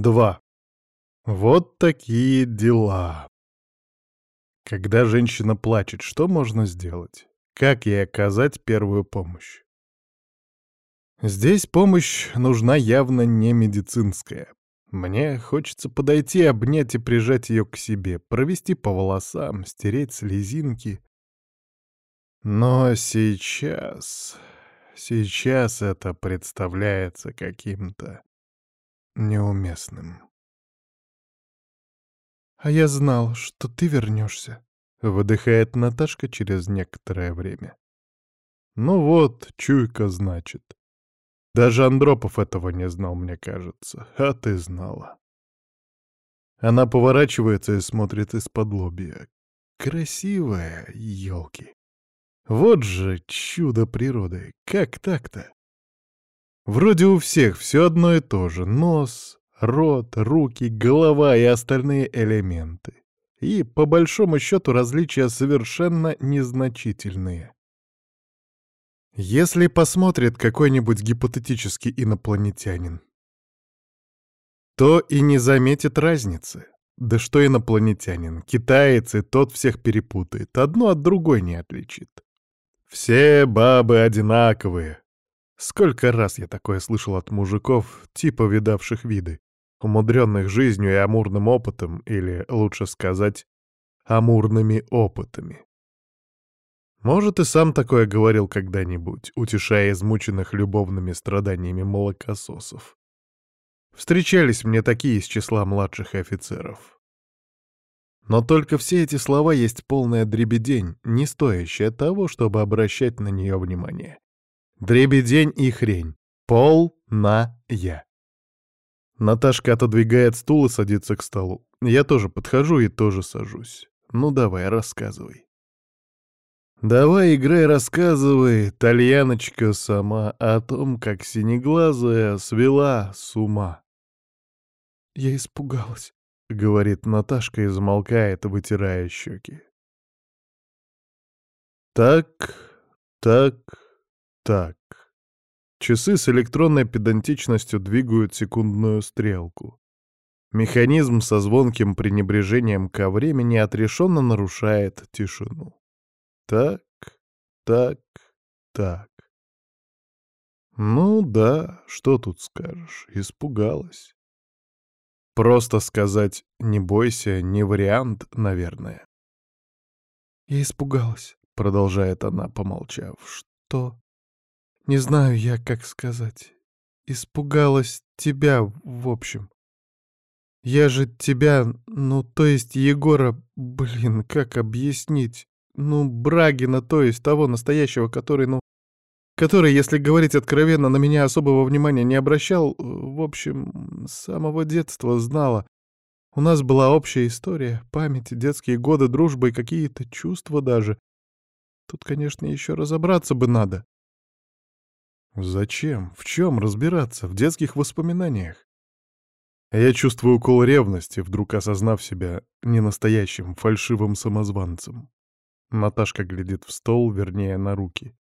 2. Вот такие дела. Когда женщина плачет, что можно сделать? Как ей оказать первую помощь? Здесь помощь нужна явно не медицинская. Мне хочется подойти, обнять и прижать ее к себе, провести по волосам, стереть слезинки. Но сейчас... Сейчас это представляется каким-то неуместным. «А я знал, что ты вернешься», — выдыхает Наташка через некоторое время. «Ну вот, чуйка, значит. Даже Андропов этого не знал, мне кажется. А ты знала». Она поворачивается и смотрит из-под лобья. Красивая, елки. Вот же чудо природы. Как так-то? Вроде у всех все одно и то же. Нос, рот, руки, голова и остальные элементы. И, по большому счету, различия совершенно незначительные. Если посмотрит какой-нибудь гипотетический инопланетянин, то и не заметит разницы. Да что инопланетянин, китаец и тот всех перепутает, одно от другой не отличит. Все бабы одинаковые. Сколько раз я такое слышал от мужиков, типа видавших виды, умудренных жизнью и амурным опытом, или, лучше сказать, амурными опытами. Может, и сам такое говорил когда-нибудь, утешая измученных любовными страданиями молокососов. Встречались мне такие из числа младших офицеров. Но только все эти слова есть полная дребедень, не стоящая того, чтобы обращать на нее внимание. Дребедень и хрень. Пол на я. Наташка отодвигает стул и садится к столу. Я тоже подхожу и тоже сажусь. Ну давай, рассказывай. Давай, играй, рассказывай, Тальяночка сама, о том, как синеглазая свела с ума. Я испугалась. — говорит Наташка и замолкает, вытирая щеки. Так, так, так. Часы с электронной педантичностью двигают секундную стрелку. Механизм со звонким пренебрежением ко времени отрешенно нарушает тишину. Так, так, так. Ну да, что тут скажешь, испугалась. Просто сказать «не бойся» — не вариант, наверное. «Я испугалась», — продолжает она, помолчав. «Что? Не знаю я, как сказать. Испугалась тебя, в общем. Я же тебя, ну, то есть Егора, блин, как объяснить? Ну, Брагина, то есть того настоящего, который, ну, который, если говорить откровенно, на меня особого внимания не обращал, в общем, с самого детства знала. У нас была общая история, память, детские годы, дружба и какие-то чувства даже. Тут, конечно, еще разобраться бы надо. Зачем? В чем разбираться? В детских воспоминаниях? Я чувствую укол ревности, вдруг осознав себя ненастоящим, фальшивым самозванцем. Наташка глядит в стол, вернее, на руки.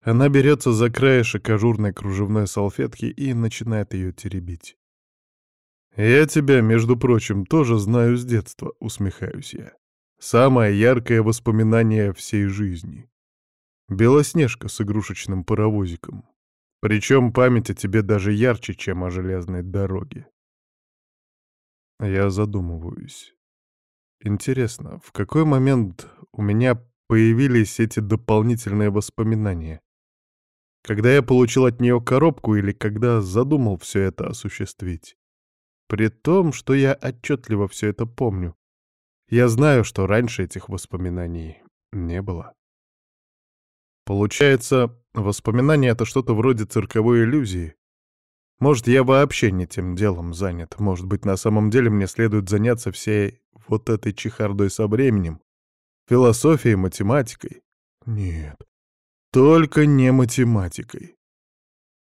Она берется за краешек ажурной кружевной салфетки и начинает ее теребить. «Я тебя, между прочим, тоже знаю с детства», — усмехаюсь я. «Самое яркое воспоминание всей жизни. Белоснежка с игрушечным паровозиком. Причем память о тебе даже ярче, чем о железной дороге». Я задумываюсь. Интересно, в какой момент у меня появились эти дополнительные воспоминания? Когда я получил от нее коробку или когда задумал все это осуществить. При том, что я отчетливо все это помню. Я знаю, что раньше этих воспоминаний не было. Получается, воспоминания — это что-то вроде цирковой иллюзии. Может, я вообще не тем делом занят. Может быть, на самом деле мне следует заняться всей вот этой чехардой со временем, философией, математикой. Нет, только не математикой.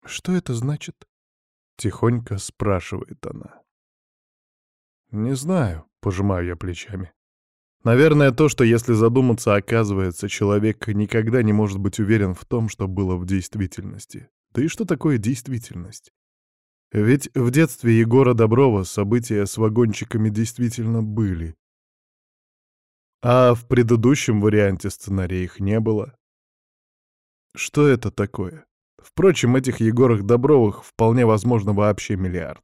«Что это значит?» — тихонько спрашивает она. «Не знаю», — пожимаю я плечами. Наверное, то, что, если задуматься, оказывается, человек никогда не может быть уверен в том, что было в действительности. Да и что такое действительность? Ведь в детстве Егора Доброва события с вагончиками действительно были. А в предыдущем варианте сценария их не было. Что это такое? Впрочем, этих Егорах Добровых вполне возможно вообще миллиард.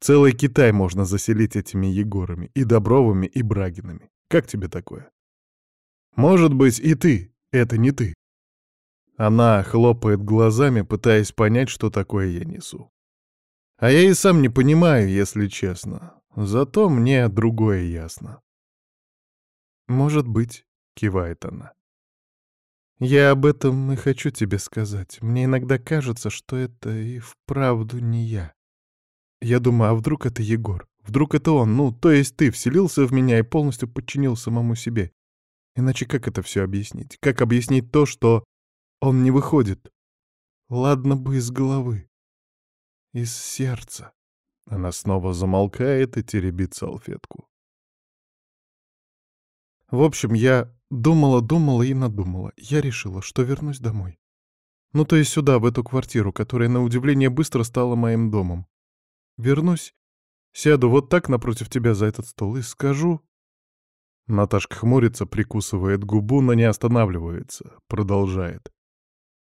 Целый Китай можно заселить этими Егорами, и Добровыми, и Брагинами. Как тебе такое? Может быть, и ты, это не ты. Она хлопает глазами, пытаясь понять, что такое я несу. А я и сам не понимаю, если честно. Зато мне другое ясно. «Может быть», — кивает она. «Я об этом и хочу тебе сказать. Мне иногда кажется, что это и вправду не я. Я думаю, а вдруг это Егор? Вдруг это он? Ну, то есть ты вселился в меня и полностью подчинил самому себе. Иначе как это все объяснить? Как объяснить то, что он не выходит? Ладно бы из головы. Из сердца. Она снова замолкает и теребит салфетку. В общем, я думала-думала и надумала. Я решила, что вернусь домой. Ну, то есть сюда, в эту квартиру, которая, на удивление, быстро стала моим домом. Вернусь, сяду вот так напротив тебя за этот стол и скажу... Наташка хмурится, прикусывает губу, но не останавливается, продолжает.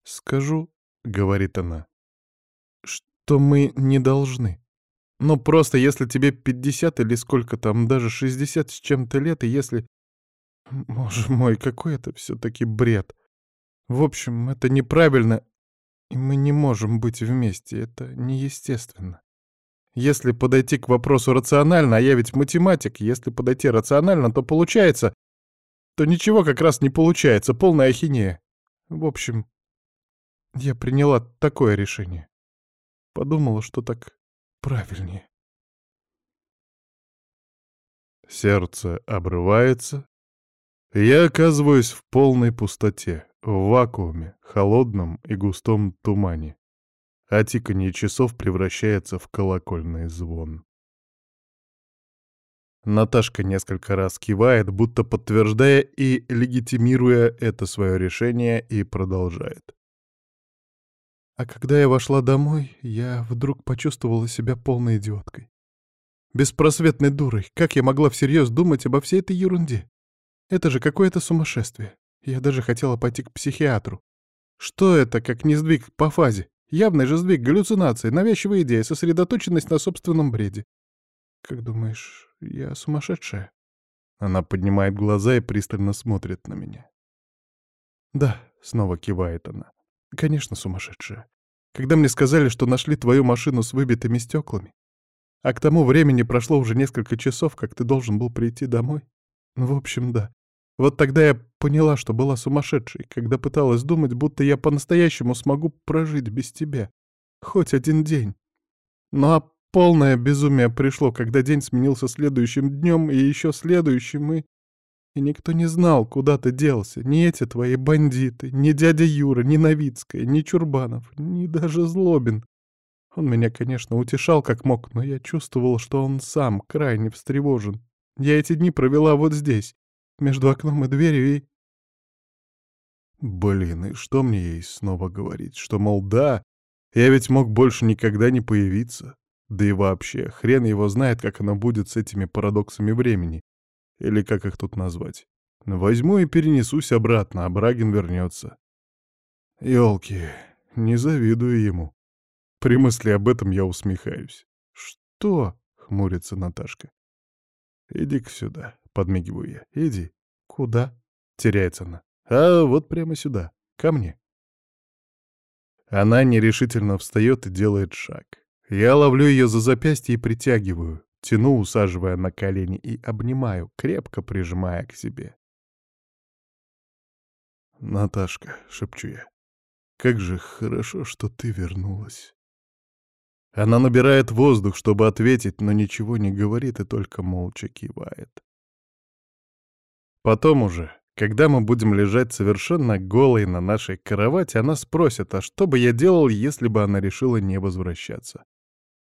«Скажу», — говорит она, — «что мы не должны. Ну, просто если тебе 50 или сколько там, даже 60 с чем-то лет, и если Боже мой, какой это все-таки бред. В общем, это неправильно, и мы не можем быть вместе, это неестественно. Если подойти к вопросу рационально, а я ведь математик, если подойти рационально, то получается, то ничего как раз не получается, полная ахинея. В общем, я приняла такое решение. Подумала, что так правильнее. Сердце обрывается, я оказываюсь в полной пустоте, в вакууме, холодном и густом тумане, а тиканье часов превращается в колокольный звон. Наташка несколько раз кивает, будто подтверждая и легитимируя это свое решение, и продолжает. А когда я вошла домой, я вдруг почувствовала себя полной идиоткой. Беспросветной дурой. Как я могла всерьез думать обо всей этой ерунде? Это же какое-то сумасшествие. Я даже хотела пойти к психиатру. Что это, как не сдвиг по фазе? Явный же сдвиг, галлюцинации, навязчивая идея, сосредоточенность на собственном бреде. Как думаешь, я сумасшедшая? Она поднимает глаза и пристально смотрит на меня. Да, снова кивает она. Конечно, сумасшедшая. Когда мне сказали, что нашли твою машину с выбитыми стеклами, а к тому времени прошло уже несколько часов, как ты должен был прийти домой. В общем, да. Вот тогда я поняла, что была сумасшедшей, когда пыталась думать, будто я по-настоящему смогу прожить без тебя. Хоть один день. Ну а полное безумие пришло, когда день сменился следующим днем и еще следующим, и... И никто не знал, куда ты делся. Ни эти твои бандиты, ни дядя Юра, ни Новицкая, ни Чурбанов, ни даже Злобин. Он меня, конечно, утешал как мог, но я чувствовал, что он сам крайне встревожен. Я эти дни провела вот здесь, между окном и дверью и... Блин, и что мне ей снова говорить? Что, мол, да, я ведь мог больше никогда не появиться. Да и вообще, хрен его знает, как оно будет с этими парадоксами времени. Или как их тут назвать. Возьму и перенесусь обратно, а Брагин вернется. Ёлки, не завидую ему. При мысли об этом я усмехаюсь. «Что?» — хмурится Наташка. «Иди-ка сюда», — подмигиваю я. «Иди». «Куда?» — теряется она. «А вот прямо сюда, ко мне». Она нерешительно встает и делает шаг. Я ловлю ее за запястье и притягиваю, тяну, усаживая на колени, и обнимаю, крепко прижимая к себе. «Наташка», — шепчу я, — «как же хорошо, что ты вернулась». Она набирает воздух, чтобы ответить, но ничего не говорит и только молча кивает. Потом уже, когда мы будем лежать совершенно голые на нашей кровати, она спросит, а что бы я делал, если бы она решила не возвращаться.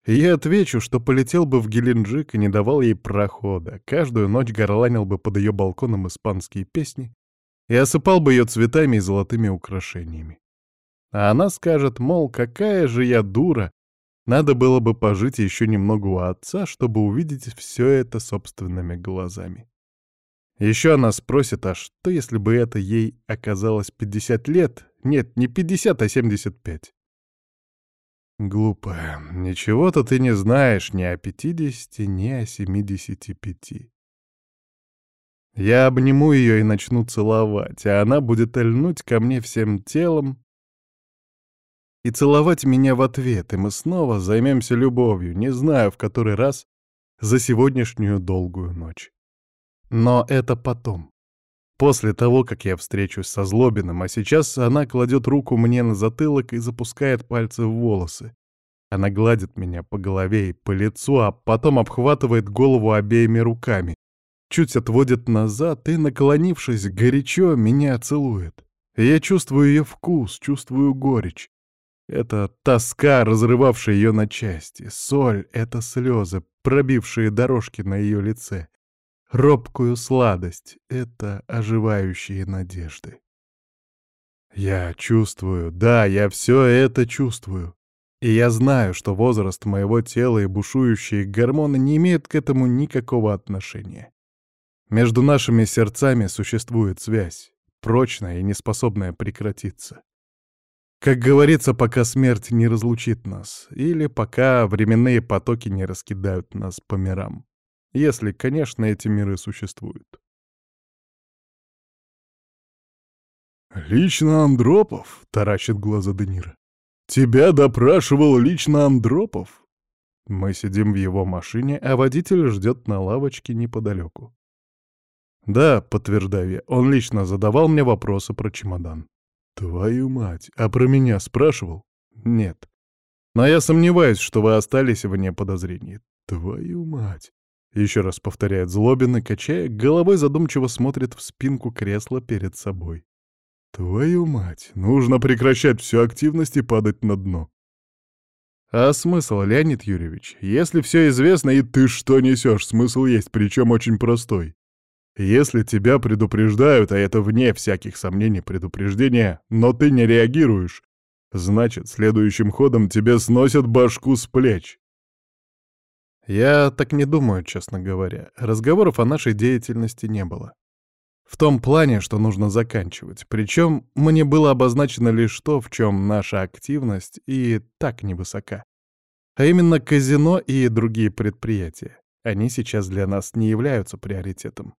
Я отвечу, что полетел бы в Геленджик и не давал ей прохода, каждую ночь горланил бы под ее балконом испанские песни и осыпал бы ее цветами и золотыми украшениями. А она скажет, мол, какая же я дура, Надо было бы пожить еще немного у отца, чтобы увидеть все это собственными глазами. Еще она спросит, а что, если бы это ей оказалось 50 лет? Нет, не 50, а 75. Глупая, ничего-то ты не знаешь ни о 50, ни о 75. Я обниму ее и начну целовать, а она будет льнуть ко мне всем телом и целовать меня в ответ, и мы снова займемся любовью, не знаю в который раз, за сегодняшнюю долгую ночь. Но это потом. После того, как я встречусь со Злобиным, а сейчас она кладет руку мне на затылок и запускает пальцы в волосы. Она гладит меня по голове и по лицу, а потом обхватывает голову обеими руками, чуть отводит назад и, наклонившись горячо, меня целует. Я чувствую ее вкус, чувствую горечь. Это тоска, разрывавшая ее на части. Соль — это слезы, пробившие дорожки на ее лице робкую сладость — это оживающие надежды. Я чувствую, да, я все это чувствую. И я знаю, что возраст моего тела и бушующие гормоны не имеют к этому никакого отношения. Между нашими сердцами существует связь, прочная и неспособная прекратиться. Как говорится, пока смерть не разлучит нас, или пока временные потоки не раскидают нас по мирам. Если, конечно, эти миры существуют. «Лично Андропов?» — таращит глаза Денира. «Тебя допрашивал лично Андропов?» Мы сидим в его машине, а водитель ждет на лавочке неподалеку. «Да», — подтверждаю я, — он лично задавал мне вопросы про чемодан. «Твою мать, а про меня спрашивал?» «Нет. Но я сомневаюсь, что вы остались вне подозрений». «Твою мать!» Еще раз повторяет Злобин и, качая, головой задумчиво смотрит в спинку кресла перед собой. Твою мать, нужно прекращать всю активность и падать на дно. А смысл, Леонид Юрьевич? Если все известно, и ты что несешь, смысл есть, причем очень простой. Если тебя предупреждают, а это вне всяких сомнений предупреждение, но ты не реагируешь, значит, следующим ходом тебе сносят башку с плеч. Я так не думаю, честно говоря. Разговоров о нашей деятельности не было. В том плане, что нужно заканчивать. Причем мне было обозначено лишь то, в чем наша активность и так невысока. А именно казино и другие предприятия. Они сейчас для нас не являются приоритетом.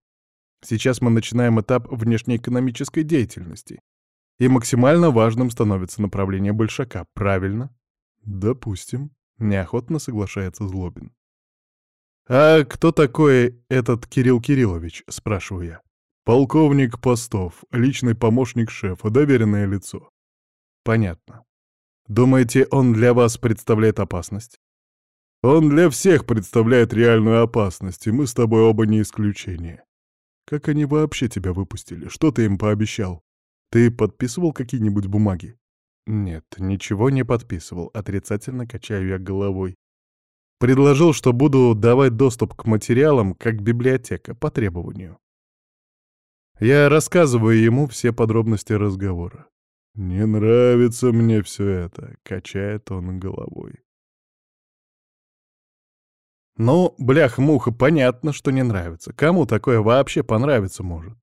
Сейчас мы начинаем этап внешнеэкономической деятельности. И максимально важным становится направление большака, правильно? Допустим. Неохотно соглашается Злобин. «А кто такой этот Кирилл Кириллович?» — спрашиваю я. «Полковник Постов, личный помощник шефа, доверенное лицо». «Понятно. Думаете, он для вас представляет опасность?» «Он для всех представляет реальную опасность, и мы с тобой оба не исключение. Как они вообще тебя выпустили? Что ты им пообещал? Ты подписывал какие-нибудь бумаги?» «Нет, ничего не подписывал», — отрицательно качаю я головой. Предложил, что буду давать доступ к материалам, как библиотека, по требованию. Я рассказываю ему все подробности разговора. «Не нравится мне все это», — качает он головой. Ну, блях-муха, понятно, что не нравится. Кому такое вообще понравиться может?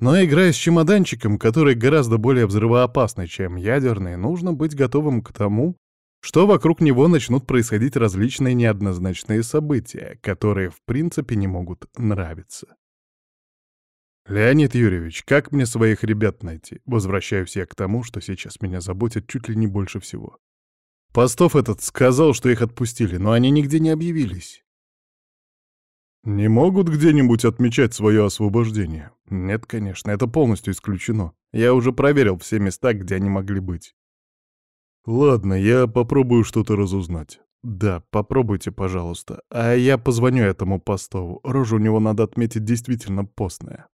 Но играя с чемоданчиком, который гораздо более взрывоопасный, чем ядерный, нужно быть готовым к тому, что вокруг него начнут происходить различные неоднозначные события, которые в принципе не могут нравиться. «Леонид Юрьевич, как мне своих ребят найти?» Возвращаюсь я к тому, что сейчас меня заботит чуть ли не больше всего. Постов этот сказал, что их отпустили, но они нигде не объявились. «Не могут где-нибудь отмечать свое освобождение?» «Нет, конечно, это полностью исключено. Я уже проверил все места, где они могли быть. «Ладно, я попробую что-то разузнать». «Да, попробуйте, пожалуйста. А я позвоню этому постову. Рожа у него, надо отметить, действительно постная».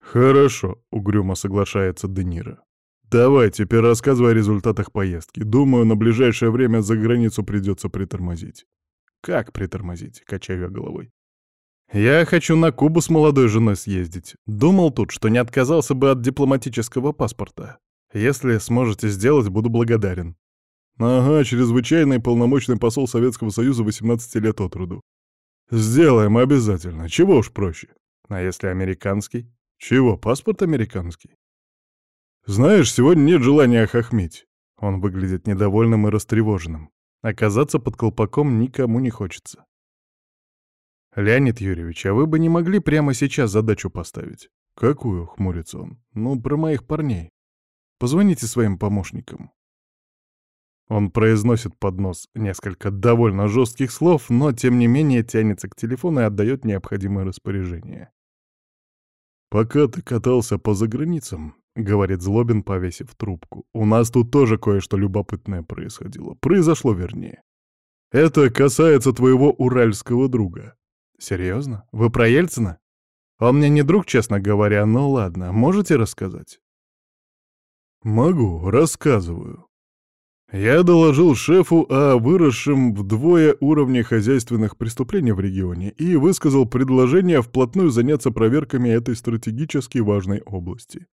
«Хорошо», — угрюмо соглашается Денира. «Давай, теперь рассказывай о результатах поездки. Думаю, на ближайшее время за границу придется притормозить». «Как притормозить?» — качаю головой. «Я хочу на Кубу с молодой женой съездить. Думал тут, что не отказался бы от дипломатического паспорта. Если сможете сделать, буду благодарен. Ага, чрезвычайный полномочный посол Советского Союза 18 лет от роду. Сделаем обязательно. Чего уж проще. А если американский? Чего, паспорт американский? Знаешь, сегодня нет желания хохмить. Он выглядит недовольным и растревоженным. Оказаться под колпаком никому не хочется. «Леонид Юрьевич, а вы бы не могли прямо сейчас задачу поставить?» «Какую?» — хмурится он. «Ну, про моих парней. Позвоните своим помощникам». Он произносит под нос несколько довольно жестких слов, но тем не менее тянется к телефону и отдает необходимое распоряжение. «Пока ты катался по заграницам», — говорит Злобин, повесив трубку, — «у нас тут тоже кое-что любопытное происходило. Произошло, вернее. Это касается твоего уральского друга». «Серьезно? Вы про Ельцина?» Он мне не друг, честно говоря, но ладно, можете рассказать? Могу, рассказываю. Я доложил шефу о выросшем вдвое уровне хозяйственных преступлений в регионе и высказал предложение вплотную заняться проверками этой стратегически важной области.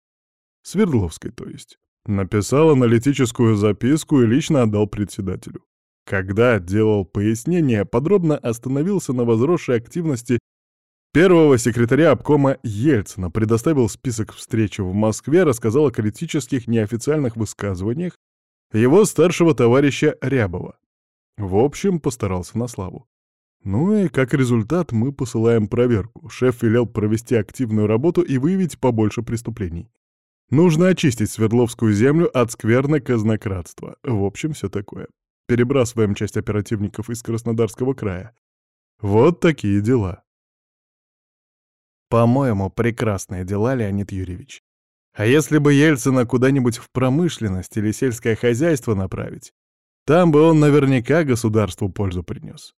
Свердловской, то есть. Написал аналитическую записку и лично отдал председателю. Когда делал пояснение, подробно остановился на возросшей активности Первого секретаря обкома Ельцина предоставил список встреч в Москве, рассказал о критических неофициальных высказываниях его старшего товарища Рябова. В общем, постарался на славу. Ну и как результат мы посылаем проверку. Шеф велел провести активную работу и выявить побольше преступлений. Нужно очистить Свердловскую землю от скверны казнократства. В общем, все такое. Перебрасываем часть оперативников из Краснодарского края. Вот такие дела. По-моему, прекрасные дела, Леонид Юрьевич. А если бы Ельцина куда-нибудь в промышленность или сельское хозяйство направить, там бы он наверняка государству пользу принес.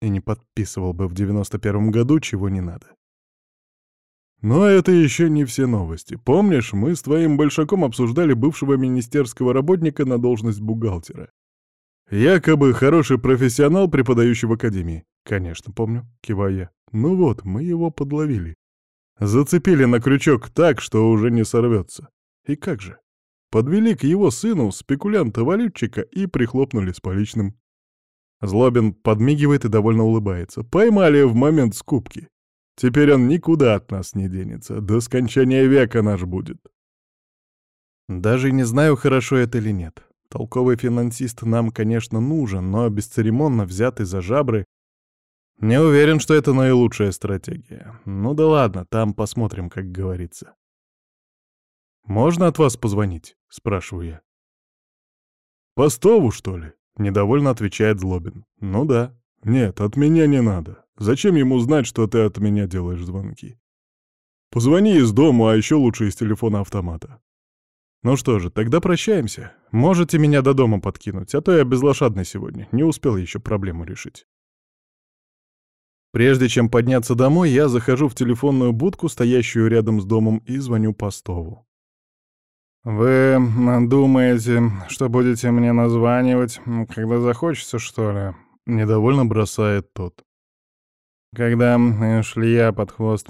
И не подписывал бы в 91 году, чего не надо. Но это еще не все новости. Помнишь, мы с твоим большаком обсуждали бывшего министерского работника на должность бухгалтера? Якобы хороший профессионал, преподающий в академии. Конечно, помню, киваю я. Ну вот, мы его подловили. Зацепили на крючок так, что уже не сорвется. И как же? Подвели к его сыну спекулянта-валютчика и прихлопнули с поличным. Злобин подмигивает и довольно улыбается. Поймали в момент скупки. Теперь он никуда от нас не денется. До скончания века наш будет. Даже не знаю, хорошо это или нет. Толковый финансист нам, конечно, нужен, но бесцеремонно взятый за жабры не уверен, что это наилучшая стратегия. Ну да ладно, там посмотрим, как говорится. «Можно от вас позвонить?» — спрашиваю я. «Постову, что ли?» — недовольно отвечает Злобин. «Ну да. Нет, от меня не надо. Зачем ему знать, что ты от меня делаешь звонки? Позвони из дома, а еще лучше из телефона автомата. Ну что же, тогда прощаемся. Можете меня до дома подкинуть, а то я безлошадный сегодня, не успел еще проблему решить. Прежде чем подняться домой, я захожу в телефонную будку, стоящую рядом с домом, и звоню Постову. «Вы думаете, что будете мне названивать, когда захочется, что ли?» — недовольно бросает тот. «Когда шлея под хвост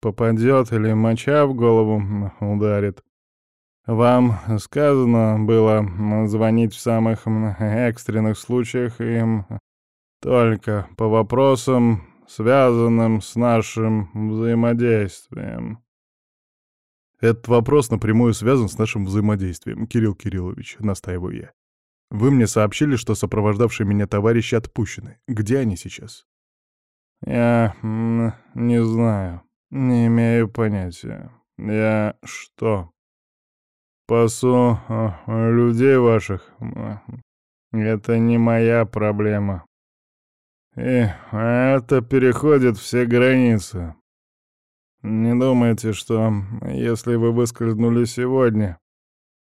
попадет или моча в голову ударит. Вам сказано было звонить в самых экстренных случаях и только по вопросам, связанным с нашим взаимодействием. Этот вопрос напрямую связан с нашим взаимодействием, Кирилл Кириллович, настаиваю я. Вы мне сообщили, что сопровождавшие меня товарищи отпущены. Где они сейчас? Я не знаю, не имею понятия. Я что? Пасу людей ваших? Это не моя проблема. И это переходит все границы. Не думайте, что если вы выскользнули сегодня,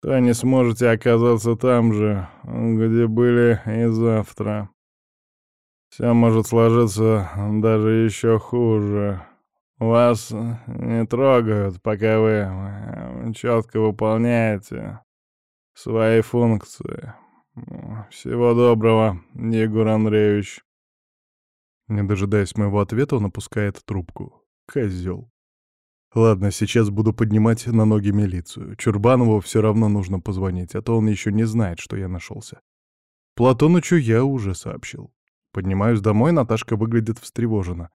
то не сможете оказаться там же, где были и завтра. Все может сложиться даже еще хуже. Вас не трогают, пока вы э, четко выполняете свои функции. Всего доброго, Егор Андреевич. Не дожидаясь моего ответа, он опускает трубку. Козел. Ладно, сейчас буду поднимать на ноги милицию. Чурбанову все равно нужно позвонить, а то он еще не знает, что я нашелся. Платонычу я уже сообщил. Поднимаюсь домой, Наташка выглядит встревожена.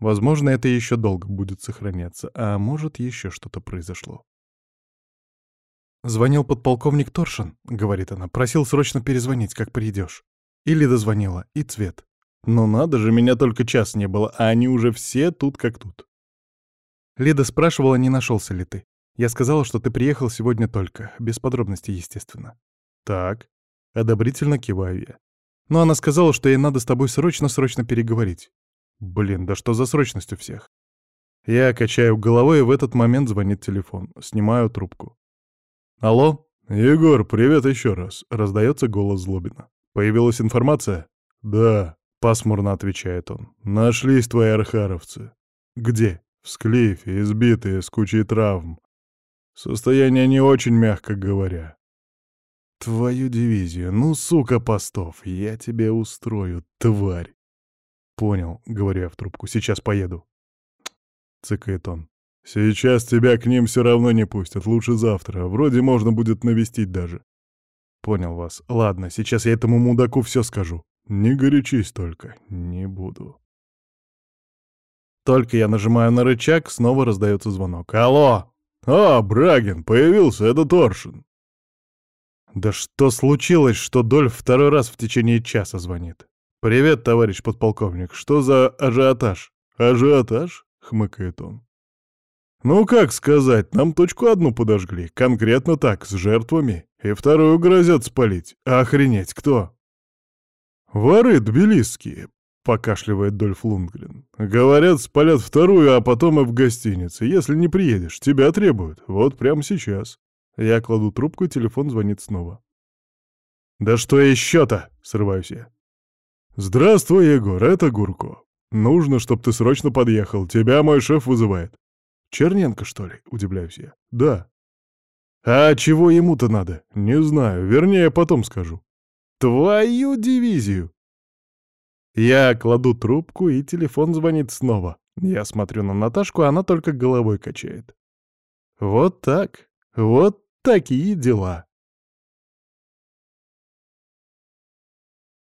Возможно, это еще долго будет сохраняться, а может, еще что-то произошло. «Звонил подполковник Торшин», — говорит она, — «просил срочно перезвонить, как придешь». Или дозвонила, и цвет. Но надо же, меня только час не было, а они уже все тут как тут. Лида спрашивала, не нашелся ли ты. Я сказала, что ты приехал сегодня только, без подробностей, естественно. Так, одобрительно киваю я. Но она сказала, что ей надо с тобой срочно-срочно переговорить. Блин, да что за срочность у всех? Я качаю головой, и в этот момент звонит телефон. Снимаю трубку. «Алло?» «Егор, привет еще раз», — раздается голос Злобина. «Появилась информация?» «Да», — пасмурно отвечает он. «Нашлись твои архаровцы». «Где?» «В склифе, избитые, с кучей травм. Состояние не очень, мягко говоря». «Твою дивизию, ну, сука, постов, я тебе устрою, тварь!» «Понял», — говорю я в трубку, — «сейчас поеду». Цыкает он. «Сейчас тебя к ним все равно не пустят, лучше завтра. Вроде можно будет навестить даже». «Понял вас. Ладно, сейчас я этому мудаку все скажу. Не горячись только, не буду». Только я нажимаю на рычаг, снова раздается звонок. «Алло! О, Брагин, появился, это Торшин!» Да что случилось, что Дольф второй раз в течение часа звонит? «Привет, товарищ подполковник, что за ажиотаж?» «Ажиотаж?» — хмыкает он. «Ну, как сказать, нам точку одну подожгли, конкретно так, с жертвами, и вторую грозят спалить. Охренеть, кто?» «Воры тбилисские», — покашливает Дольф Лундгрен. «Говорят, спалят вторую, а потом и в гостинице. Если не приедешь, тебя требуют. Вот прямо сейчас». Я кладу трубку, и телефон звонит снова. «Да что еще-то?» — срываюсь я. «Здравствуй, Егор, это Гурко. Нужно, чтобы ты срочно подъехал. Тебя мой шеф вызывает. Черненко, что ли?» — удивляюсь я. «Да». «А чего ему-то надо? Не знаю. Вернее, потом скажу». «Твою дивизию!» Я кладу трубку, и телефон звонит снова. Я смотрю на Наташку, она только головой качает. Вот так, вот такие дела.